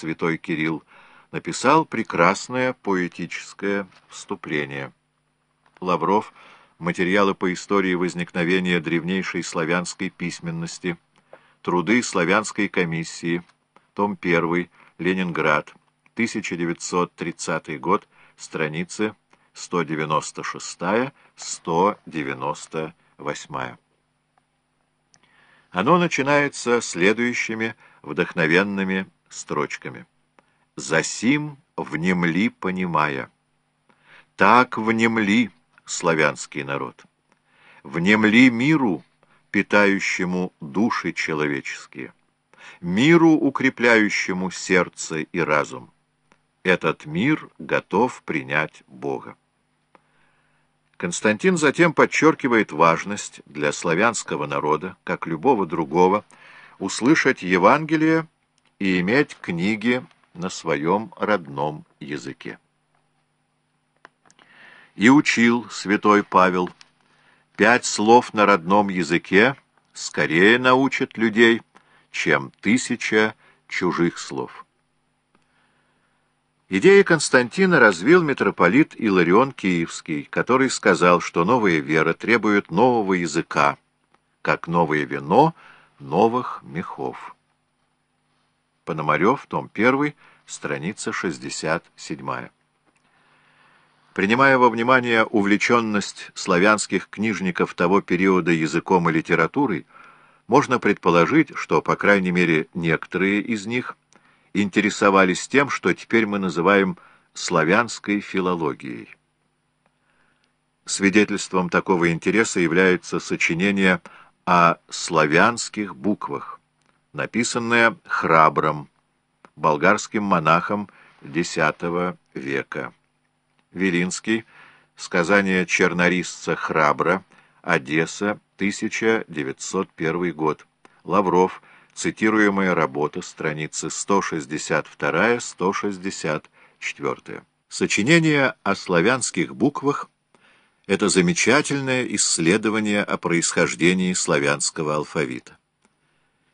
святой Кирилл, написал прекрасное поэтическое вступление. Лавров «Материалы по истории возникновения древнейшей славянской письменности», Труды славянской комиссии, том 1, Ленинград, 1930 год, страницы 196-198. Оно начинается следующими вдохновенными строчками. «Засим внемли, понимая». Так внемли славянский народ. Внемли миру, питающему души человеческие, миру, укрепляющему сердце и разум. Этот мир готов принять Бога. Константин затем подчеркивает важность для славянского народа, как любого другого, услышать Евангелие и иметь книги на своем родном языке. И учил святой Павел, пять слов на родном языке скорее научат людей, чем тысяча чужих слов. Идеи Константина развил митрополит Иларион Киевский, который сказал, что новая вера требует нового языка, как новое вино новых мехов. Пономарев, том 1, страница 67. Принимая во внимание увлеченность славянских книжников того периода языком и литературой, можно предположить, что, по крайней мере, некоторые из них интересовались тем, что теперь мы называем славянской филологией. Свидетельством такого интереса является сочинение о славянских буквах, написанное Храбром, болгарским монахом X века. Велинский, сказание чернорисца Храбра, Одесса, 1901 год. Лавров, Цитируемая работа, страницы 162-164. Сочинение о славянских буквах – это замечательное исследование о происхождении славянского алфавита.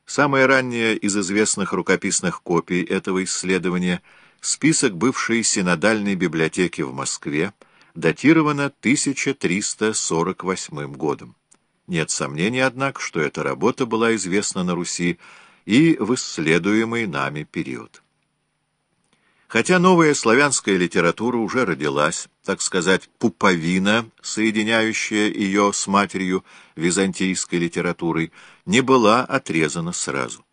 Самое раннее из известных рукописных копий этого исследования – список бывшей синодальной библиотеки в Москве, датировано 1348 годом. Нет сомнений, однако, что эта работа была известна на Руси и в исследуемый нами период. Хотя новая славянская литература уже родилась, так сказать, пуповина, соединяющая ее с матерью византийской литературой, не была отрезана сразу.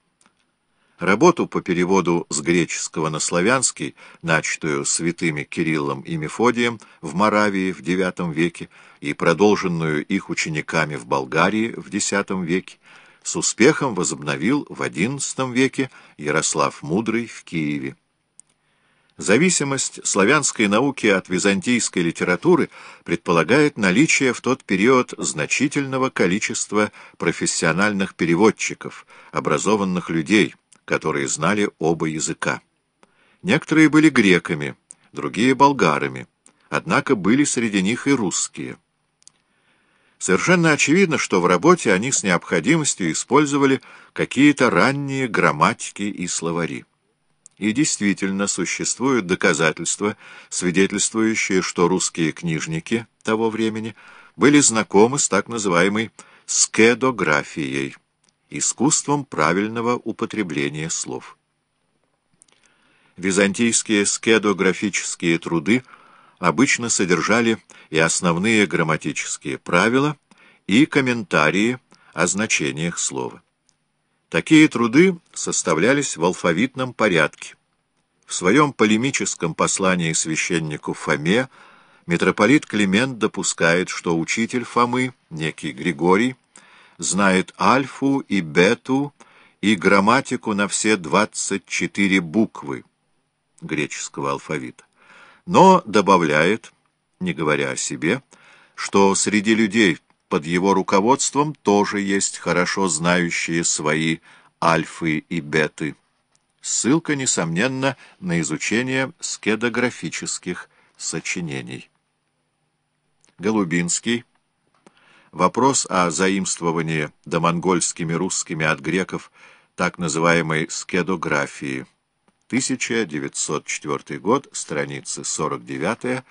Работу по переводу с греческого на славянский, начатую святыми Кириллом и Мефодием в Моравии в IX веке и продолженную их учениками в Болгарии в X веке, с успехом возобновил в XI веке Ярослав Мудрый в Киеве. Зависимость славянской науки от византийской литературы предполагает наличие в тот период значительного количества профессиональных переводчиков, образованных людей – которые знали оба языка. Некоторые были греками, другие — болгарами, однако были среди них и русские. Совершенно очевидно, что в работе они с необходимостью использовали какие-то ранние грамматики и словари. И действительно существуют доказательства, свидетельствующие, что русские книжники того времени были знакомы с так называемой скедографией искусством правильного употребления слов. Византийские скедографические труды обычно содержали и основные грамматические правила, и комментарии о значениях слова. Такие труды составлялись в алфавитном порядке. В своем полемическом послании священнику Фоме митрополит Климент допускает, что учитель Фомы, некий Григорий, знает альфу и бету и грамматику на все 24 буквы греческого алфавита. Но добавляет, не говоря о себе, что среди людей под его руководством тоже есть хорошо знающие свои альфы и беты. Ссылка, несомненно, на изучение скедографических сочинений. Голубинский Вопрос о заимствовании домонгольскими русскими от греков так называемой скедографии. 1904 год, страницы 49